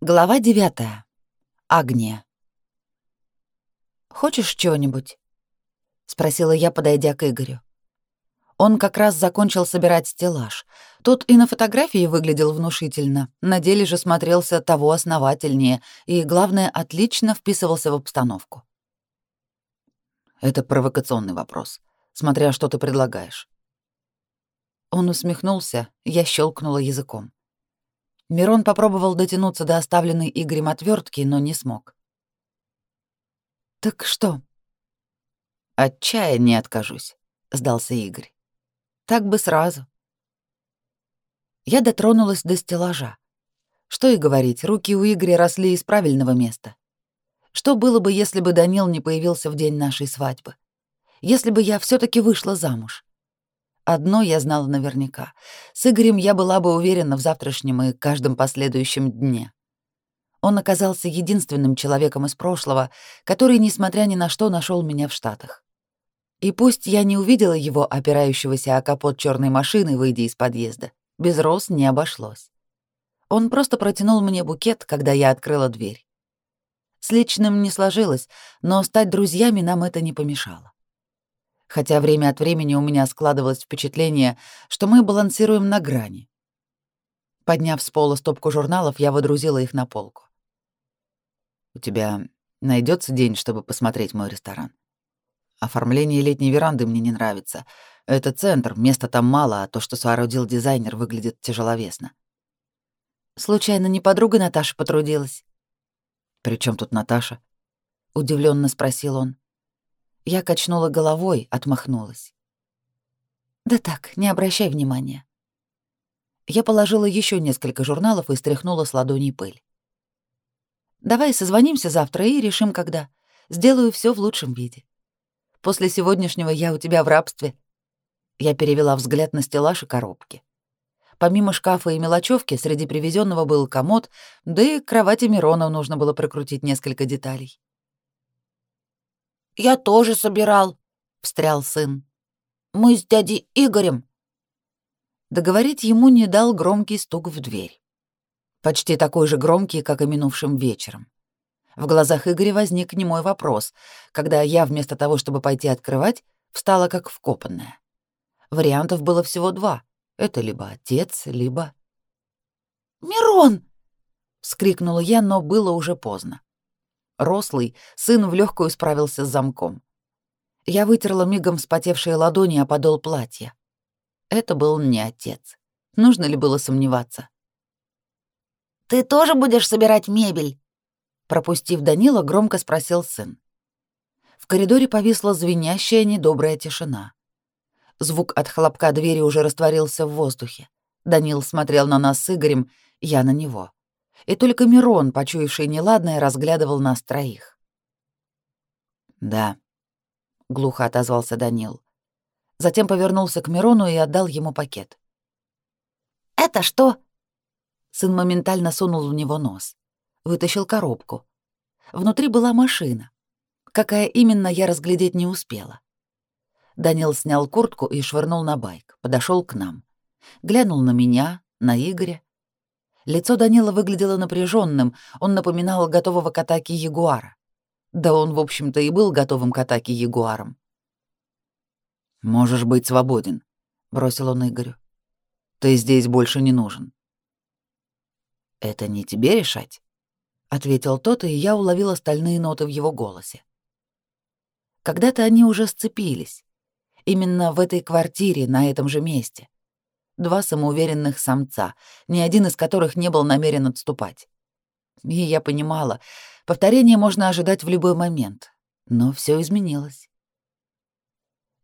Глава девятая. Агния. «Хочешь чего-нибудь?» — спросила я, подойдя к Игорю. Он как раз закончил собирать стеллаж. Тот и на фотографии выглядел внушительно, на деле же смотрелся того основательнее и, главное, отлично вписывался в обстановку. «Это провокационный вопрос, смотря что ты предлагаешь». Он усмехнулся, я щелкнула языком. Мирон попробовал дотянуться до оставленной Игорем отвертки, но не смог. «Так что?» «От чая не откажусь», — сдался Игорь. «Так бы сразу». Я дотронулась до стеллажа. Что и говорить, руки у Игоря росли из правильного места. Что было бы, если бы Данил не появился в день нашей свадьбы? Если бы я все таки вышла замуж? Одно я знала наверняка. С Игорем я была бы уверена в завтрашнем и каждом последующем дне. Он оказался единственным человеком из прошлого, который, несмотря ни на что, нашел меня в Штатах. И пусть я не увидела его, опирающегося о капот черной машины, выйдя из подъезда, без роз не обошлось. Он просто протянул мне букет, когда я открыла дверь. С личным не сложилось, но стать друзьями нам это не помешало хотя время от времени у меня складывалось впечатление, что мы балансируем на грани. Подняв с пола стопку журналов, я водрузила их на полку. «У тебя найдется день, чтобы посмотреть мой ресторан? Оформление летней веранды мне не нравится. Это центр, места там мало, а то, что соорудил дизайнер, выглядит тяжеловесно». «Случайно не подруга Наташа потрудилась?» «При чем тут Наташа?» — удивленно спросил он. Я качнула головой, отмахнулась. «Да так, не обращай внимания». Я положила еще несколько журналов и стряхнула с ладоней пыль. «Давай созвонимся завтра и решим, когда. Сделаю все в лучшем виде. После сегодняшнего я у тебя в рабстве». Я перевела взгляд на стеллаж и коробки. Помимо шкафа и мелочевки, среди привезенного был комод, да и к кровати Мирона нужно было прокрутить несколько деталей. «Я тоже собирал», — встрял сын. «Мы с дядей Игорем». Договорить ему не дал громкий стук в дверь. Почти такой же громкий, как и минувшим вечером. В глазах Игоря возник немой вопрос, когда я, вместо того, чтобы пойти открывать, встала как вкопанная. Вариантов было всего два. Это либо отец, либо... «Мирон!» — вскрикнула я, но было уже поздно. Рослый, сын в легкую справился с замком. Я вытерла мигом вспотевшие ладони о подол платья. Это был не отец. Нужно ли было сомневаться? «Ты тоже будешь собирать мебель?» Пропустив Данила, громко спросил сын. В коридоре повисла звенящая недобрая тишина. Звук от хлопка двери уже растворился в воздухе. Данил смотрел на нас с Игорем, я на него и только Мирон, почуявший неладное, разглядывал нас троих. «Да», — глухо отозвался Данил. Затем повернулся к Мирону и отдал ему пакет. «Это что?» Сын моментально сунул в него нос. Вытащил коробку. Внутри была машина. Какая именно, я разглядеть не успела. Данил снял куртку и швырнул на байк, подошел к нам. Глянул на меня, на Игоря, Лицо Данила выглядело напряженным, он напоминал готового к атаке ягуара. Да он, в общем-то, и был готовым к атаке ягуаром. «Можешь быть свободен», — бросил он Игорю. «Ты здесь больше не нужен». «Это не тебе решать», — ответил тот, и я уловила стальные ноты в его голосе. Когда-то они уже сцепились. Именно в этой квартире, на этом же месте два самоуверенных самца, ни один из которых не был намерен отступать. И я понимала, повторение можно ожидать в любой момент, но все изменилось.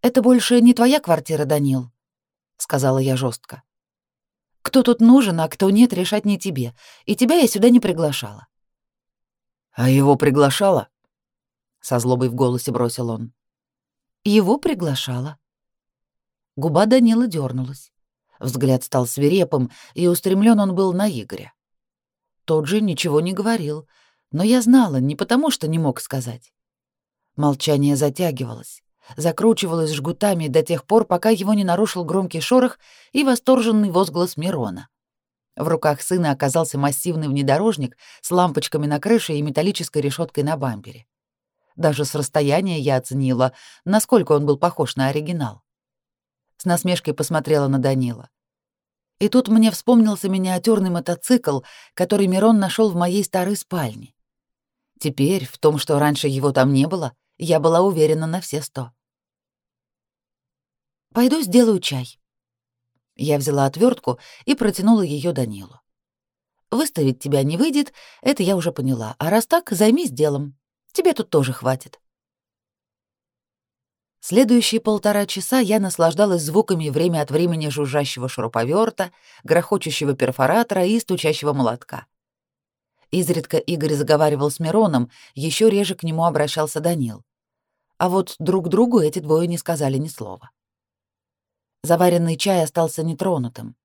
«Это больше не твоя квартира, Данил», — сказала я жестко. «Кто тут нужен, а кто нет, решать не тебе, и тебя я сюда не приглашала». «А его приглашала?» — со злобой в голосе бросил он. «Его приглашала». Губа Данила дернулась. Взгляд стал свирепым, и устремлен он был на Игоря. Тот же ничего не говорил, но я знала не потому, что не мог сказать. Молчание затягивалось, закручивалось жгутами до тех пор, пока его не нарушил громкий шорох и восторженный возглас Мирона. В руках сына оказался массивный внедорожник с лампочками на крыше и металлической решеткой на бампере. Даже с расстояния я оценила, насколько он был похож на оригинал. С насмешкой посмотрела на Данила. И тут мне вспомнился миниатюрный мотоцикл, который Мирон нашел в моей старой спальне. Теперь в том, что раньше его там не было, я была уверена на все сто. «Пойду сделаю чай», я взяла отвертку и протянула ее Данилу. Выставить тебя не выйдет, это я уже поняла. А раз так, займись делом. Тебе тут тоже хватит. Следующие полтора часа я наслаждалась звуками время от времени жужжащего шуруповерта, грохочущего перфоратора и стучащего молотка. Изредка Игорь заговаривал с Мироном, еще реже к нему обращался Данил. А вот друг другу эти двое не сказали ни слова. Заваренный чай остался нетронутым.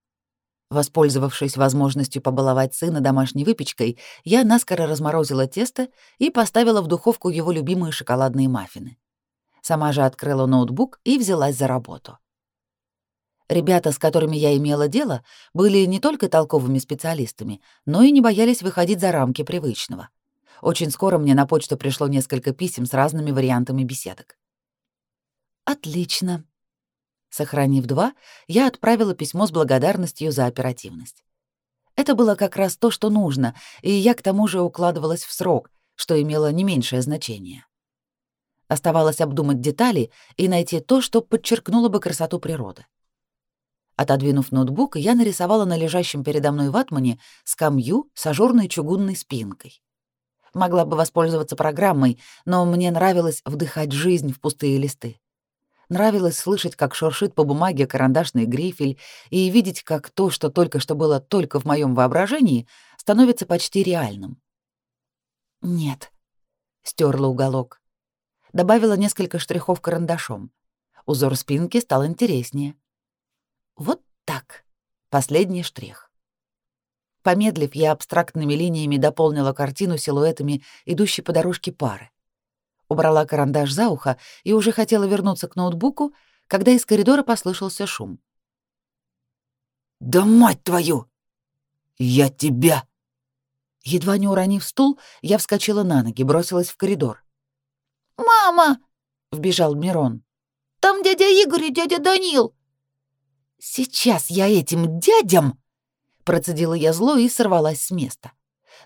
Воспользовавшись возможностью побаловать сына домашней выпечкой, я наскоро разморозила тесто и поставила в духовку его любимые шоколадные маффины. Сама же открыла ноутбук и взялась за работу. Ребята, с которыми я имела дело, были не только толковыми специалистами, но и не боялись выходить за рамки привычного. Очень скоро мне на почту пришло несколько писем с разными вариантами беседок. «Отлично», Сохранив два, я отправила письмо с благодарностью за оперативность. Это было как раз то, что нужно, и я к тому же укладывалась в срок, что имело не меньшее значение. Оставалось обдумать детали и найти то, что подчеркнуло бы красоту природы. Отодвинув ноутбук, я нарисовала на лежащем передо мной ватмане скамью с ажурной чугунной спинкой. Могла бы воспользоваться программой, но мне нравилось вдыхать жизнь в пустые листы. Нравилось слышать, как шуршит по бумаге карандашный грифель, и видеть, как то, что только что было только в моем воображении, становится почти реальным. «Нет», — стерла уголок. Добавила несколько штрихов карандашом. Узор спинки стал интереснее. Вот так. Последний штрих. Помедлив, я абстрактными линиями дополнила картину силуэтами идущей по дорожке пары убрала карандаш за ухо и уже хотела вернуться к ноутбуку, когда из коридора послышался шум. «Да мать твою! Я тебя!» Едва не уронив стул, я вскочила на ноги, бросилась в коридор. «Мама!» — вбежал Мирон. «Там дядя Игорь и дядя Данил!» «Сейчас я этим дядям!» Процедила я зло и сорвалась с места.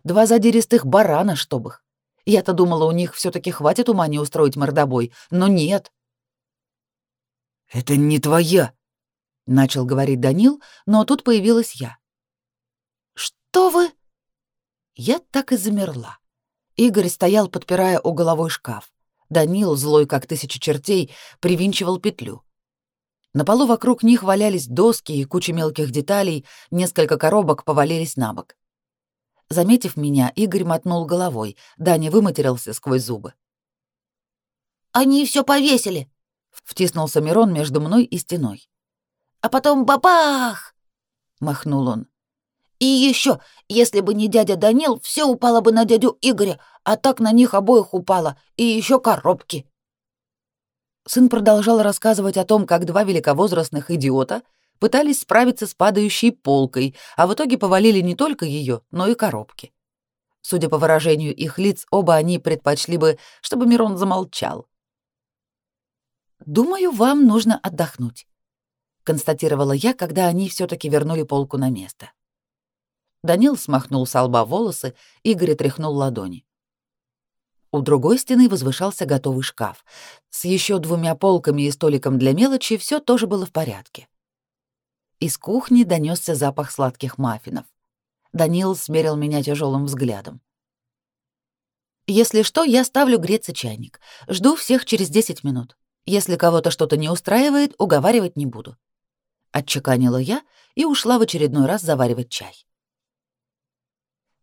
Два задиристых барана, чтоб их. Я-то думала, у них все таки хватит ума не устроить мордобой, но нет. «Это не твоя», — начал говорить Данил, но тут появилась я. «Что вы?» Я так и замерла. Игорь стоял, подпирая уголовой шкаф. Данил, злой как тысяча чертей, привинчивал петлю. На полу вокруг них валялись доски и куча мелких деталей, несколько коробок повалились на бок. Заметив меня, Игорь мотнул головой. Даня выматерился сквозь зубы. «Они все повесили!» — втиснулся Мирон между мной и стеной. «А потом бабах!» — махнул он. «И еще, если бы не дядя Данил, все упало бы на дядю Игоря, а так на них обоих упало, и еще коробки». Сын продолжал рассказывать о том, как два великовозрастных идиота — пытались справиться с падающей полкой, а в итоге повалили не только ее, но и коробки. Судя по выражению их лиц, оба они предпочли бы, чтобы Мирон замолчал. «Думаю, вам нужно отдохнуть», — констатировала я, когда они все таки вернули полку на место. Данил смахнул с лба волосы, Игорь тряхнул ладони. У другой стены возвышался готовый шкаф. С еще двумя полками и столиком для мелочи все тоже было в порядке. Из кухни донесся запах сладких маффинов. Данил смерил меня тяжелым взглядом. «Если что, я ставлю греться чайник. Жду всех через 10 минут. Если кого-то что-то не устраивает, уговаривать не буду». Отчеканила я и ушла в очередной раз заваривать чай.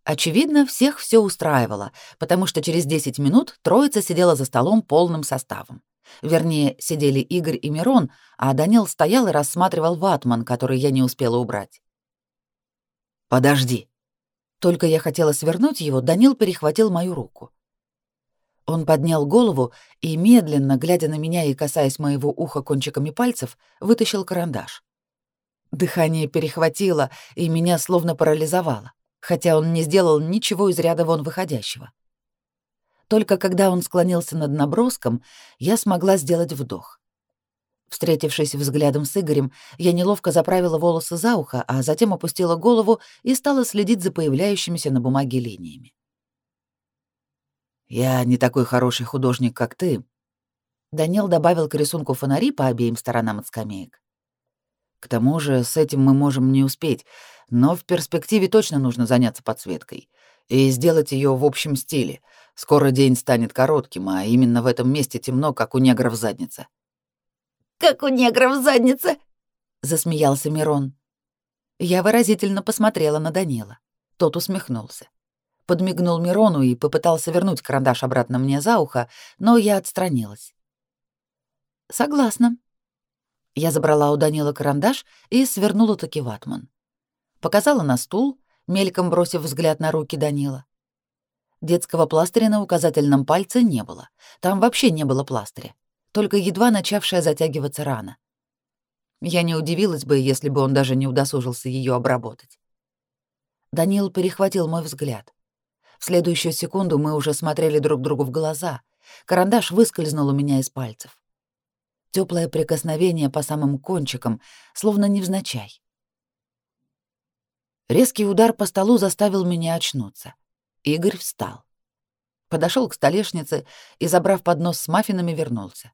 Очевидно, всех все устраивало, потому что через 10 минут троица сидела за столом полным составом. Вернее, сидели Игорь и Мирон, а Данил стоял и рассматривал ватман, который я не успела убрать. «Подожди». Только я хотела свернуть его, Данил перехватил мою руку. Он поднял голову и, медленно, глядя на меня и касаясь моего уха кончиками пальцев, вытащил карандаш. Дыхание перехватило, и меня словно парализовало, хотя он не сделал ничего из ряда вон выходящего. Только когда он склонился над наброском, я смогла сделать вдох. Встретившись взглядом с Игорем, я неловко заправила волосы за ухо, а затем опустила голову и стала следить за появляющимися на бумаге линиями. «Я не такой хороший художник, как ты», — Даниэл добавил к рисунку фонари по обеим сторонам от скамеек. «К тому же с этим мы можем не успеть, но в перспективе точно нужно заняться подсветкой и сделать ее в общем стиле. Скоро день станет коротким, а именно в этом месте темно, как у негров задница». «Как у негров задница!» — засмеялся Мирон. Я выразительно посмотрела на Данила. Тот усмехнулся. Подмигнул Мирону и попытался вернуть карандаш обратно мне за ухо, но я отстранилась. «Согласна». Я забрала у Данила карандаш и свернула таки ватман. Показала на стул, мельком бросив взгляд на руки Данила. Детского пластыря на указательном пальце не было. Там вообще не было пластыря только едва начавшая затягиваться рана. Я не удивилась бы, если бы он даже не удосужился ее обработать. Данил перехватил мой взгляд. В следующую секунду мы уже смотрели друг другу в глаза. Карандаш выскользнул у меня из пальцев. Теплое прикосновение по самым кончикам, словно невзначай. Резкий удар по столу заставил меня очнуться. Игорь встал. Подошел к столешнице и, забрав поднос с маффинами, вернулся.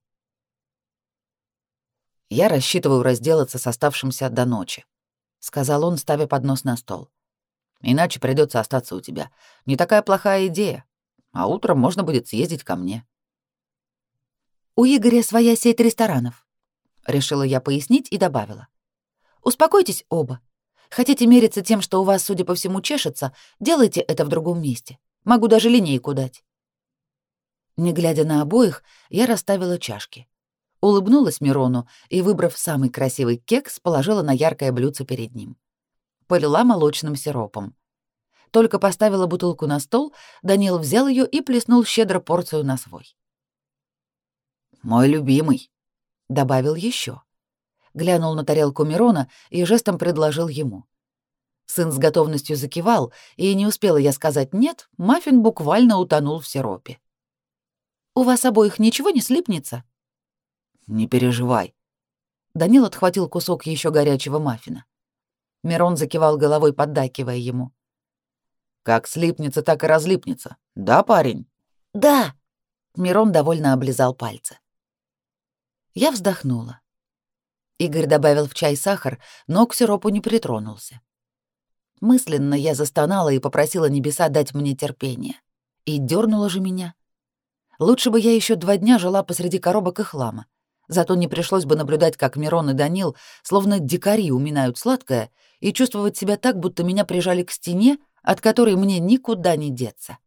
Я рассчитываю разделаться с оставшимся до ночи, сказал он, ставя поднос на стол. Иначе придется остаться у тебя. Не такая плохая идея. А утром можно будет съездить ко мне. У Игоря своя сеть ресторанов, решила я пояснить и добавила. Успокойтесь оба. Хотите мериться тем, что у вас, судя по всему, чешется, делайте это в другом месте. Могу даже линейку дать. Не глядя на обоих, я расставила чашки улыбнулась Мирону и, выбрав самый красивый кекс, положила на яркое блюдце перед ним. Полила молочным сиропом. Только поставила бутылку на стол, Данил взял ее и плеснул щедро порцию на свой. «Мой любимый», — добавил еще. Глянул на тарелку Мирона и жестом предложил ему. Сын с готовностью закивал, и не успела я сказать «нет», маффин буквально утонул в сиропе. «У вас обоих ничего не слипнется?» Не переживай. Данил отхватил кусок еще горячего маффина. Мирон закивал головой, поддакивая ему. Как слипнется, так и разлипнется. Да, парень? Да. Мирон довольно облизал пальцы. Я вздохнула. Игорь добавил в чай сахар, но к сиропу не притронулся. Мысленно я застонала и попросила небеса дать мне терпение. И дернула же меня. Лучше бы я еще два дня жила посреди коробок и хлама. Зато не пришлось бы наблюдать, как Мирон и Данил, словно дикари, уминают сладкое, и чувствовать себя так, будто меня прижали к стене, от которой мне никуда не деться.